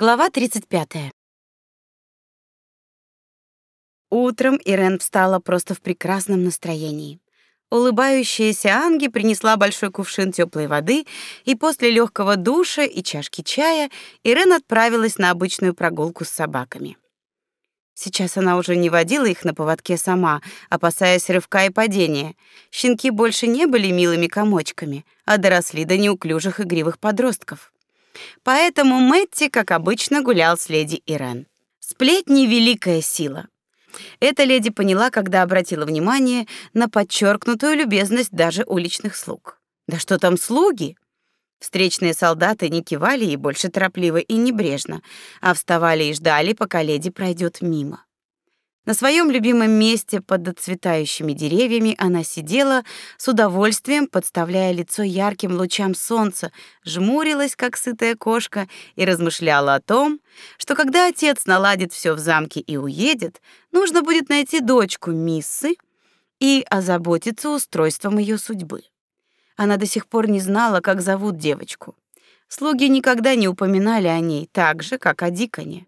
Глава 35. Утром Ирен встала просто в прекрасном настроении. Улыбающаяся Анги принесла большой кувшин теплой воды, и после легкого душа и чашки чая Ирен отправилась на обычную прогулку с собаками. Сейчас она уже не водила их на поводке сама, опасаясь рывка и падения. Щенки больше не были милыми комочками, а доросли до неуклюжих игривых подростков. Поэтому Мэтти, как обычно, гулял с леди Ирен. Сплетни великая сила. Эта леди поняла, когда обратила внимание на подчеркнутую любезность даже уличных слуг. Да что там слуги? Встречные солдаты не кивали ей больше торопливо и небрежно, а вставали и ждали, пока леди пройдет мимо. На своем любимом месте под доцветающими деревьями она сидела с удовольствием, подставляя лицо ярким лучам солнца, жмурилась, как сытая кошка, и размышляла о том, что когда отец наладит все в замке и уедет, нужно будет найти дочку Миссы и озаботиться устройством ее судьбы. Она до сих пор не знала, как зовут девочку. Слуги никогда не упоминали о ней так же, как о Диконе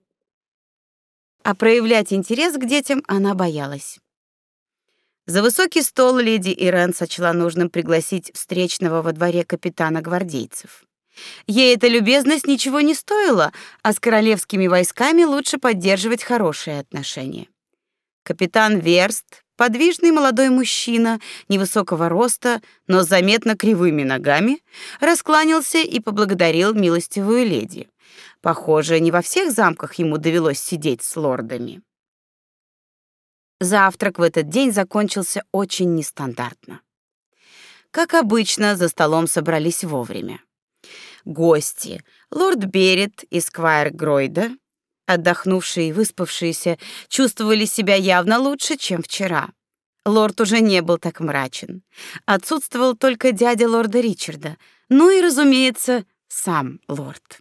а проявлять интерес к детям она боялась. За высокий стол леди Ирен сочла нужным пригласить встречного во дворе капитана гвардейцев. Ей эта любезность ничего не стоила, а с королевскими войсками лучше поддерживать хорошие отношения. Капитан Верст, подвижный молодой мужчина, невысокого роста, но заметно кривыми ногами, раскланялся и поблагодарил милостивую леди. Похоже, не во всех замках ему довелось сидеть с лордами. Завтрак в этот день закончился очень нестандартно. Как обычно, за столом собрались вовремя. Гости: лорд Берет и сквайр Гройда, отдохнувшие и выспавшиеся, чувствовали себя явно лучше, чем вчера. Лорд уже не был так мрачен. Отсутствовал только дядя лорда Ричарда, ну и, разумеется, сам лорд.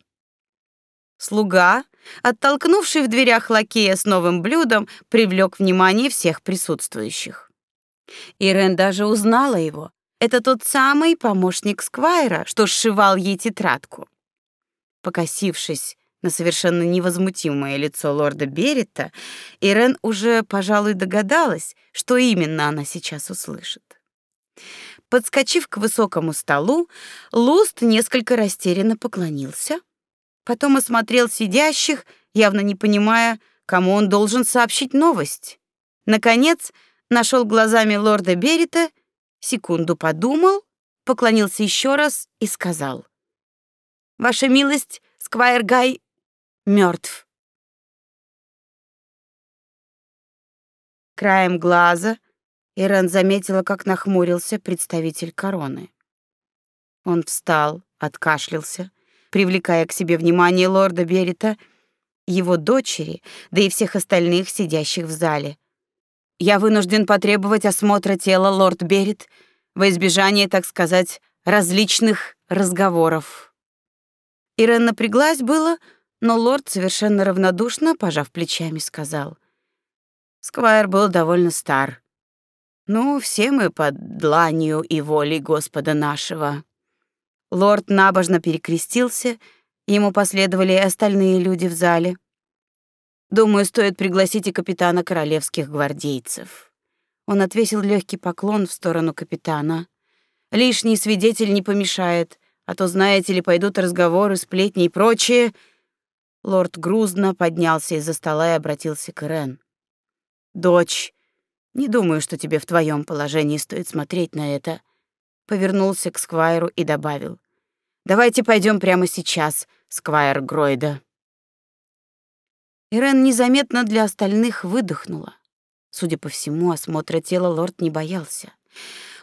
Слуга, оттолкнувший в дверях лакея с новым блюдом, привлек внимание всех присутствующих. Ирен даже узнала его. Это тот самый помощник Сквайра, что сшивал ей тетрадку. Покосившись на совершенно невозмутимое лицо лорда Беретта, Ирен уже, пожалуй, догадалась, что именно она сейчас услышит. Подскочив к высокому столу, Луст несколько растерянно поклонился, Потом осмотрел сидящих, явно не понимая, кому он должен сообщить новость. Наконец, нашел глазами лорда Берита, секунду подумал, поклонился еще раз и сказал: "Ваша милость, сквайр Гай мертв. Краем глаза Ирен заметила, как нахмурился представитель короны. Он встал, откашлялся, привлекая к себе внимание лорда Берита, его дочери, да и всех остальных сидящих в зале. Я вынужден потребовать осмотра тела лорд Берит во избежание, так сказать, различных разговоров. Ирен напряглась было, но лорд совершенно равнодушно, пожав плечами, сказал: "Сквайр был довольно стар. Ну, все мы под дланью и волей Господа нашего. Лорд набожно перекрестился, ему последовали и остальные люди в зале. Думаю, стоит пригласить и капитана королевских гвардейцев. Он отвесил легкий поклон в сторону капитана. Лишний свидетель не помешает, а то, знаете ли, пойдут разговоры, сплетни и прочее. Лорд грузно поднялся из-за стола и обратился к Ирен. Дочь, не думаю, что тебе в твоем положении стоит смотреть на это повернулся к сквайру и добавил: "Давайте пойдем прямо сейчас, сквайр Гройда". Ирен незаметно для остальных выдохнула. Судя по всему, осмотра тела лорд не боялся.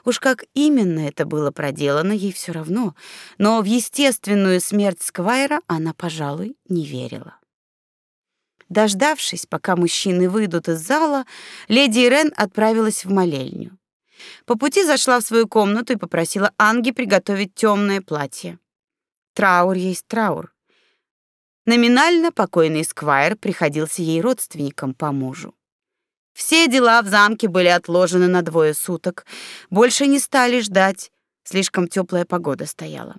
Уж как именно это было проделано, ей все равно, но в естественную смерть Сквайра она, пожалуй, не верила. Дождавшись, пока мужчины выйдут из зала, леди Ирен отправилась в молельню. По пути зашла в свою комнату и попросила Анги приготовить темное платье. Траур есть траур. Номинально покойный сквайр приходился ей родственником по мужу. Все дела в замке были отложены на двое суток. Больше не стали ждать, слишком теплая погода стояла.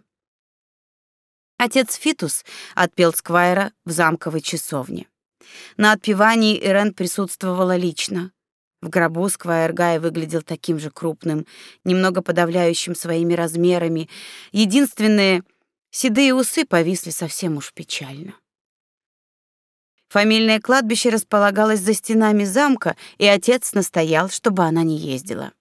Отец Фитус отпел Сквайра в замковой часовне. На отпевании Ирен присутствовала лично. В гробу Сквайр выглядел таким же крупным, немного подавляющим своими размерами. Единственные седые усы повисли совсем уж печально. Фамильное кладбище располагалось за стенами замка, и отец настоял, чтобы она не ездила.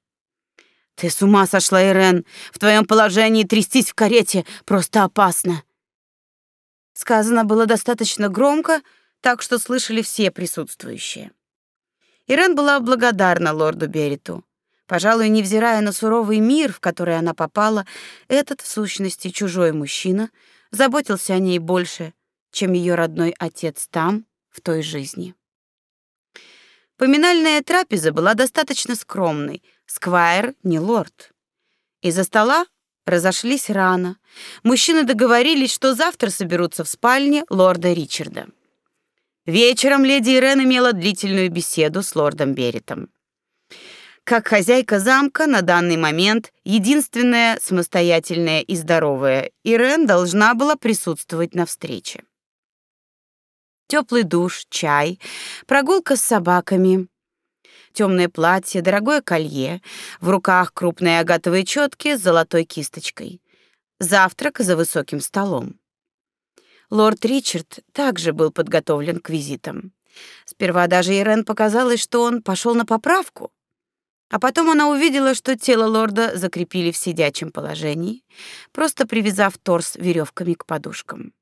Ты с ума сошла, Ирен? В твоем положении трястись в карете просто опасно. Сказано было достаточно громко, так что слышали все присутствующие. Ирен была благодарна лорду Бериту. Пожалуй, невзирая на суровый мир, в который она попала, этот в сущности чужой мужчина заботился о ней больше, чем ее родной отец там, в той жизни. Поминальная трапеза была достаточно скромной. Сквайр не лорд. Из-за стола разошлись рано. Мужчины договорились, что завтра соберутся в спальне лорда Ричарда. Вечером леди Ирен имела длительную беседу с лордом Беритом. Как хозяйка замка на данный момент, единственная самостоятельная и здоровая, Ирен должна была присутствовать на встрече. Теплый душ, чай, прогулка с собаками, темное платье, дорогое колье, в руках крупные агатовые четки с золотой кисточкой. Завтрак за высоким столом. Лорд Ричард также был подготовлен к визитам. Сперва даже Ирен показалось, что он пошел на поправку. А потом она увидела, что тело лорда закрепили в сидячем положении, просто привязав торс веревками к подушкам.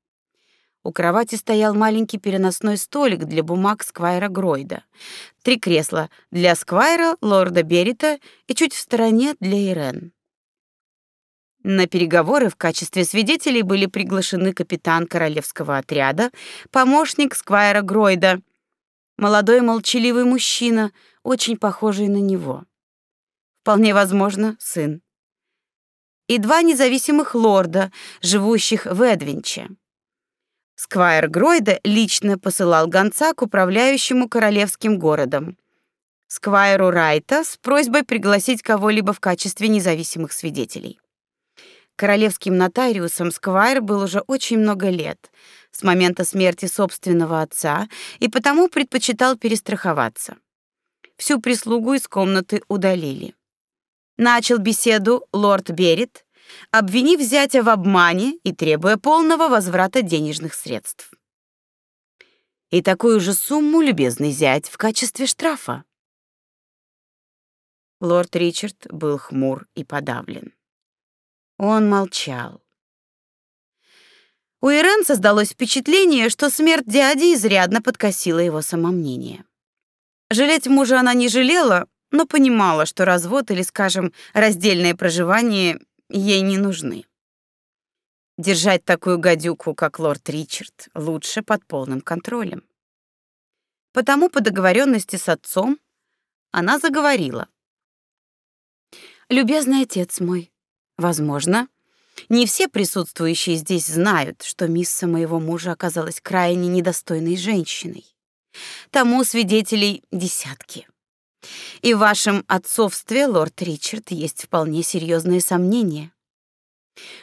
У кровати стоял маленький переносной столик для бумаг Сквайра Гройда. Три кресла для Сквайра, лорда Берита и чуть в стороне для Ирен. На переговоры в качестве свидетелей были приглашены капитан королевского отряда, помощник Сквайра Гройда, молодой молчаливый мужчина, очень похожий на него. Вполне возможно, сын. И два независимых лорда, живущих в Эдвинче. Сквайр Гройда лично посылал гонца к управляющему королевским городом. Сквайру Райта с просьбой пригласить кого-либо в качестве независимых свидетелей. Королевским нотариусом Сквайр был уже очень много лет, с момента смерти собственного отца, и потому предпочитал перестраховаться. Всю прислугу из комнаты удалили. Начал беседу лорд Берет, обвинив зятя в обмане и требуя полного возврата денежных средств. И такую же сумму любезный зять в качестве штрафа. Лорд Ричард был хмур и подавлен. Он молчал. У Ирен создалось впечатление, что смерть дяди изрядно подкосила его самомнение. Жалеть мужа она не жалела, но понимала, что развод или, скажем, раздельное проживание ей не нужны. Держать такую гадюку, как лорд Ричард, лучше под полным контролем. Потому по договоренности с отцом она заговорила. «Любезный отец мой, возможно, не все присутствующие здесь знают, что мисса моего мужа оказалась крайне недостойной женщиной. Тому свидетелей десятки. И в вашем отцовстве, лорд Ричард, есть вполне серьезные сомнения.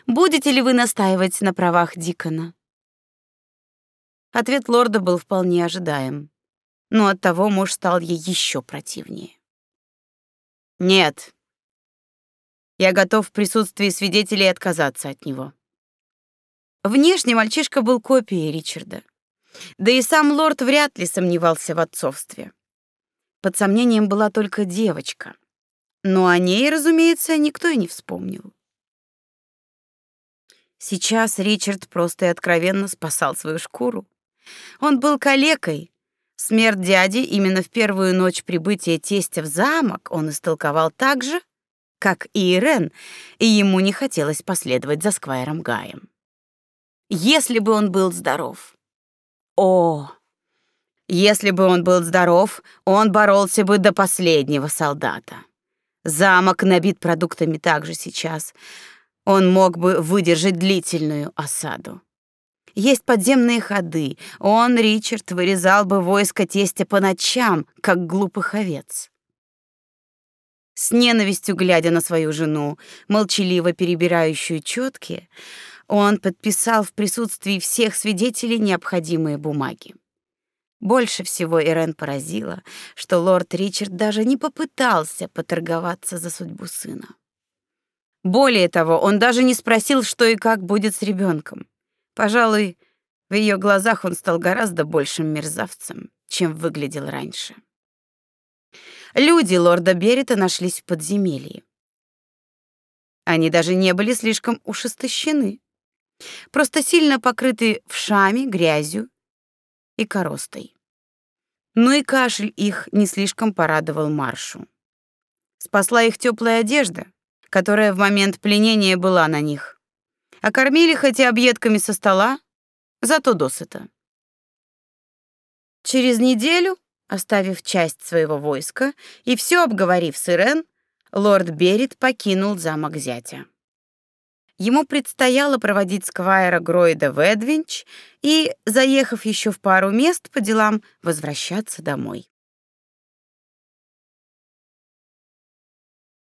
Будете ли вы настаивать на правах Дикона? Ответ лорда был вполне ожидаем, но оттого муж стал ей еще противнее. Нет. Я готов в присутствии свидетелей отказаться от него. Внешне мальчишка был копией Ричарда. Да и сам лорд вряд ли сомневался в отцовстве. Под сомнением была только девочка. Но о ней, разумеется, никто и не вспомнил. Сейчас Ричард просто и откровенно спасал свою шкуру. Он был калекой. Смерть дяди именно в первую ночь прибытия тестя в замок он истолковал так же, как и Ирен, и ему не хотелось последовать за Сквайром Гаем. Если бы он был здоров. О, если бы он был здоров, он боролся бы до последнего солдата. Замок набит продуктами также сейчас. Он мог бы выдержать длительную осаду. Есть подземные ходы. Он, Ричард, вырезал бы войско тестя по ночам, как глупых овец. С ненавистью глядя на свою жену, молчаливо перебирающую четки, Он подписал в присутствии всех свидетелей необходимые бумаги. Больше всего Ирен поразило, что лорд Ричард даже не попытался поторговаться за судьбу сына. Более того, он даже не спросил, что и как будет с ребенком. Пожалуй, в ее глазах он стал гораздо большим мерзавцем, чем выглядел раньше. Люди лорда Берета нашлись в подземелье. Они даже не были слишком уж истощены. Просто сильно покрыты вшами, грязью и коростой. Ну и кашель их не слишком порадовал Маршу. Спасла их теплая одежда, которая в момент пленения была на них. А кормили хоть и объедками со стола, зато досыта. Через неделю, оставив часть своего войска и все обговорив с Ирен, лорд Берет покинул замок зятя. Ему предстояло проводить сквайра Гройда в Эдвинч и, заехав еще в пару мест по делам, возвращаться домой.